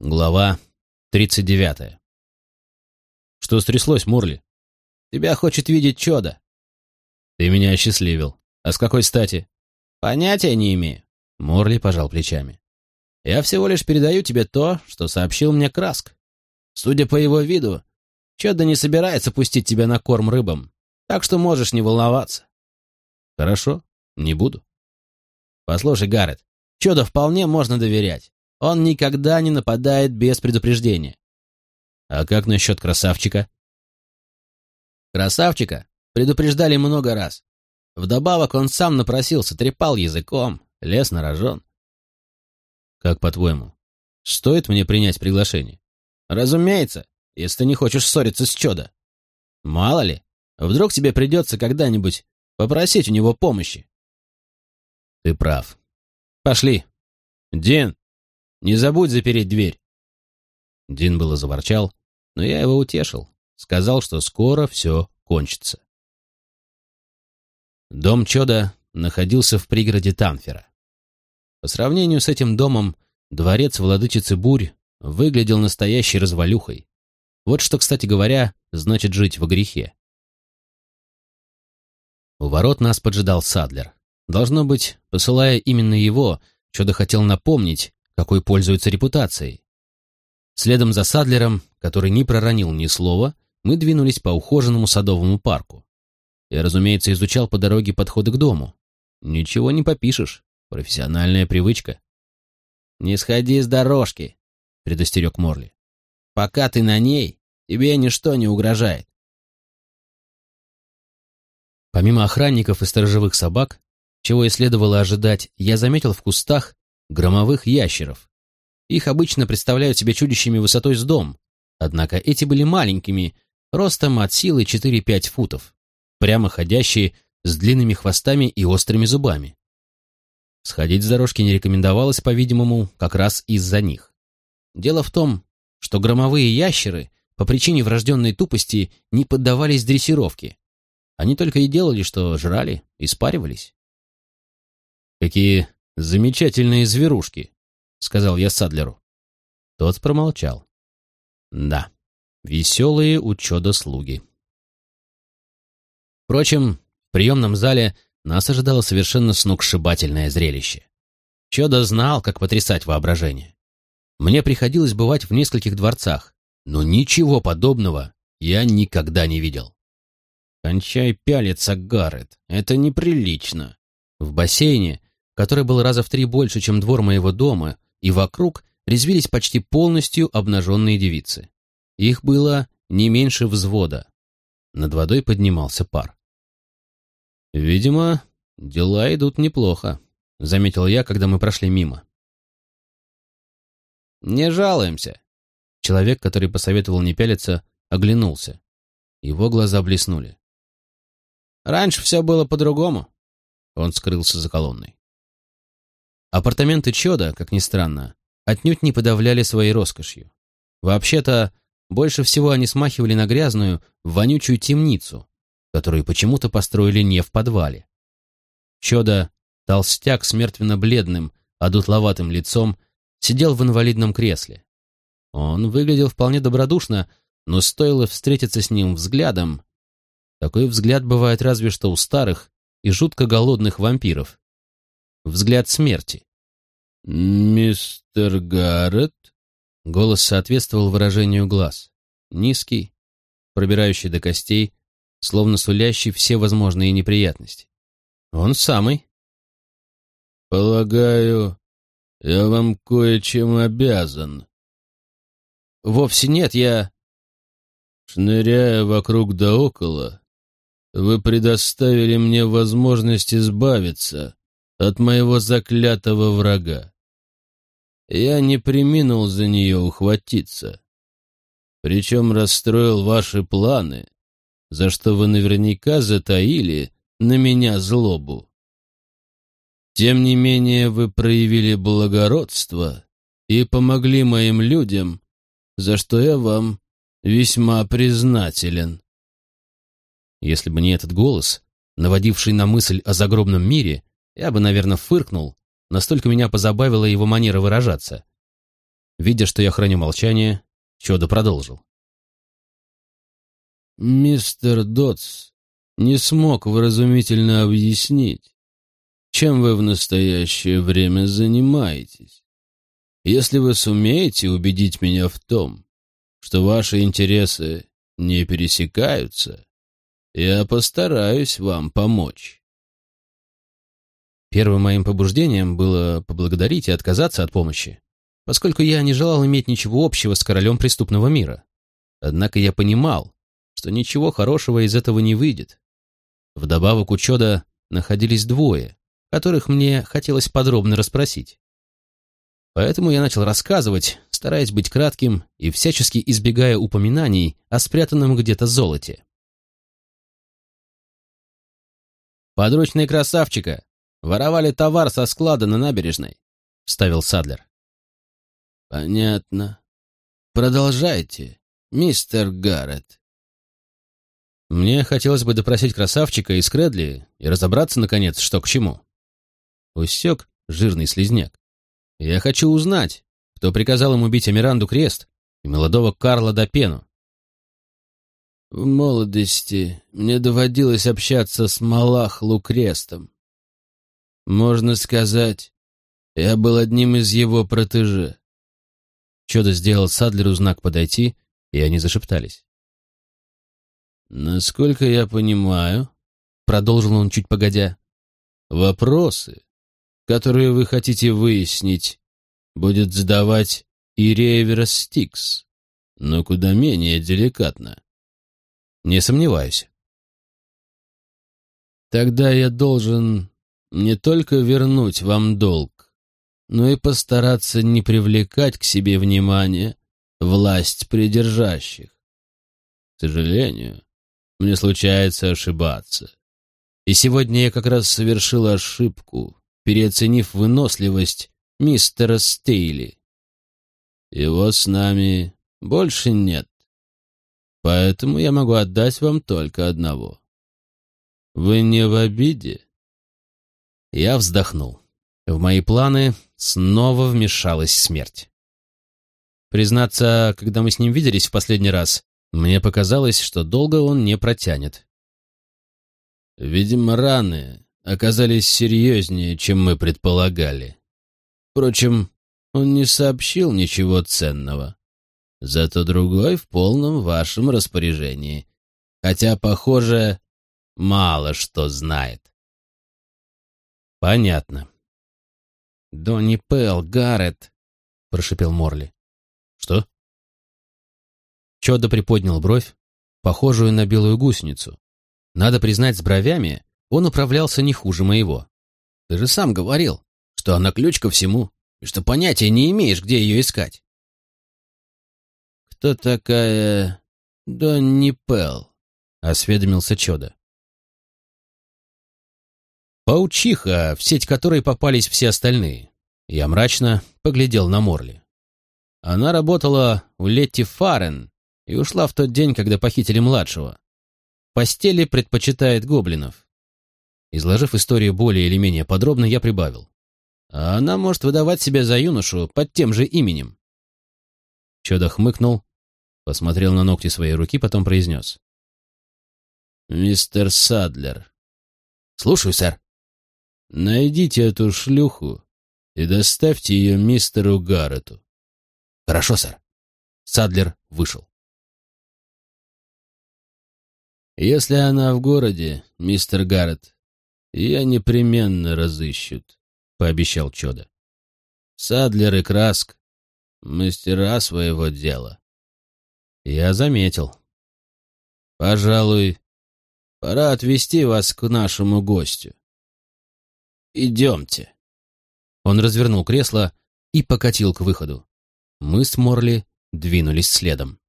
Глава 39. Что стряслось, Мурли? Тебя хочет видеть чудо. Ты меня осчастливил. А с какой стати? Понятия не имею. Морли пожал плечами. Я всего лишь передаю тебе то, что сообщил мне Краск. Судя по его виду, чудо не собирается пустить тебя на корм рыбам, так что можешь не волноваться. Хорошо, не буду. Послушай, Гаррет, чудо вполне можно доверять. Он никогда не нападает без предупреждения. А как насчет красавчика? Красавчика предупреждали много раз. Вдобавок он сам напросился, трепал языком, лез на рожон. Как по-твоему, стоит мне принять приглашение? Разумеется, если ты не хочешь ссориться с Чодо. Мало ли, вдруг тебе придется когда-нибудь попросить у него помощи. Ты прав. Пошли. Дин, не забудь запереть дверь. Дин было заворчал, но я его утешил. Сказал, что скоро все кончится. Дом Чода находился в пригороде Тамфера. По сравнению с этим домом, дворец владычицы Бурь выглядел настоящей развалюхой. Вот что, кстати говоря, значит жить в грехе. У ворот нас поджидал Садлер. Должно быть, посылая именно его, Чудо хотел напомнить, какой пользуется репутацией. Следом за Садлером, который не проронил ни слова, мы двинулись по ухоженному садовому парку. Я, разумеется, изучал по дороге подходы к дому. Ничего не попишешь, профессиональная привычка. «Не сходи с дорожки», — предостерег Морли. «Пока ты на ней, тебе ничто не угрожает». Помимо охранников и сторожевых собак, чего и следовало ожидать, я заметил в кустах громовых ящеров. Их обычно представляют себе чудищами высотой с дом, однако эти были маленькими, ростом от силы 4-5 футов, прямо ходящие с длинными хвостами и острыми зубами. Сходить с дорожки не рекомендовалось, по-видимому, как раз из-за них. Дело в том, что громовые ящеры по причине врожденной тупости не поддавались дрессировке. Они только и делали, что жрали и спаривались. Какие «Замечательные зверушки», — сказал я Садлеру. Тот промолчал. Да, веселые у слуги. Впрочем, в приемном зале нас ожидало совершенно сногсшибательное зрелище. Чодо знал, как потрясать воображение. Мне приходилось бывать в нескольких дворцах, но ничего подобного я никогда не видел. «Кончай пялиться, Гаррет, это неприлично». В бассейне который был раза в три больше, чем двор моего дома, и вокруг резвились почти полностью обнаженные девицы. Их было не меньше взвода. Над водой поднимался пар. «Видимо, дела идут неплохо», — заметил я, когда мы прошли мимо. «Не жалуемся». Человек, который посоветовал не пялиться, оглянулся. Его глаза блеснули. «Раньше все было по-другому». Он скрылся за колонной. Апартаменты Чода, как ни странно, отнюдь не подавляли своей роскошью. Вообще-то, больше всего они смахивали на грязную, вонючую темницу, которую почему-то построили не в подвале. Чода, толстяк с мертвенно-бледным, одутловатым лицом, сидел в инвалидном кресле. Он выглядел вполне добродушно, но стоило встретиться с ним взглядом. Такой взгляд бывает разве что у старых и жутко голодных вампиров взгляд смерти. «Мистер Гаррет?» Голос соответствовал выражению глаз. Низкий, пробирающий до костей, словно сулящий все возможные неприятности. Он самый. «Полагаю, я вам кое-чем обязан». «Вовсе нет, я...» «Шныряя вокруг да около, вы предоставили мне возможность избавиться от моего заклятого врага. Я не приминул за нее ухватиться. Причем расстроил ваши планы, за что вы наверняка затаили на меня злобу. Тем не менее вы проявили благородство и помогли моим людям, за что я вам весьма признателен. Если бы не этот голос, наводивший на мысль о загробном мире, я бы, наверное, фыркнул, настолько меня позабавила его манера выражаться. Видя, что я храню молчание, Чодо продолжил. «Мистер Дотс не смог вразумительно объяснить, чем вы в настоящее время занимаетесь. Если вы сумеете убедить меня в том, что ваши интересы не пересекаются, я постараюсь вам помочь». Первым моим побуждением было поблагодарить и отказаться от помощи, поскольку я не желал иметь ничего общего с королем преступного мира. Однако я понимал, что ничего хорошего из этого не выйдет. Вдобавок у Чода находились двое, которых мне хотелось подробно расспросить. Поэтому я начал рассказывать, стараясь быть кратким и всячески избегая упоминаний о спрятанном где-то золоте. «Подручные красавчика воровали товар со склада на набережной», — вставил Садлер. «Понятно. Продолжайте, мистер Гаррет». Мне хотелось бы допросить красавчика из Кредли и разобраться, наконец, что к чему. Усек жирный слизняк. Я хочу узнать, кто приказал им убить Амиранду Крест и молодого Карла Допену. В молодости мне доводилось общаться с Малахлу Крестом. Можно сказать, я был одним из его протеже. Чудо сделал Садлеру знак подойти, и они зашептались. «Насколько я понимаю», — продолжил он чуть погодя, — «вопросы, которые вы хотите выяснить, будет задавать Ирея Стикс, но куда менее деликатно». «Не сомневаюсь». «Тогда я должен не только вернуть вам долг, но и постараться не привлекать к себе внимание власть придержащих. К сожалению, мне случается ошибаться. И сегодня я как раз совершил ошибку, переоценив выносливость мистера Стейли. Его с нами больше нет, поэтому я могу отдать вам только одного. Вы не в обиде?» Я вздохнул. В мои планы снова вмешалась смерть. Признаться, когда мы с ним виделись в последний раз, мне показалось, что долго он не протянет. Видимо, раны оказались серьезнее, чем мы предполагали. Впрочем, он не сообщил ничего ценного. Зато другой в полном вашем распоряжении. Хотя, похоже, мало что знает. Понятно. «Донни Пэл, Гаррет!» — прошепел Морли. «Что?» Чодо приподнял бровь, похожую на белую гусеницу. Надо признать, с бровями он управлялся не хуже моего. «Ты же сам говорил, что она ключ ко всему, и что понятия не имеешь, где ее искать». «Кто такая Донни Пэл?» — осведомился Чодо. Паучиха, в сеть которой попались все остальные. Я мрачно поглядел на Морли. Она работала у Летти Фарен и ушла в тот день, когда похитили младшего. Постели предпочитает гоблинов. Изложив историю более или менее подробно, я прибавил. А она может выдавать себя за юношу под тем же именем. Чудо хмыкнул, посмотрел на ногти своей руки, потом произнес. «Мистер Садлер». «Слушаю, сэр». Найдите эту шлюху и доставьте ее мистеру Гаррету. Хорошо, сэр. Садлер вышел. Если она в городе, мистер Гаррет, я непременно разыщут, пообещал Чода. Садлер и Краск — мастера своего дела. Я заметил. Пожалуй, пора отвезти вас к нашему гостю. Идемте». Он развернул кресло и покатил к выходу. Мы с Морли двинулись следом.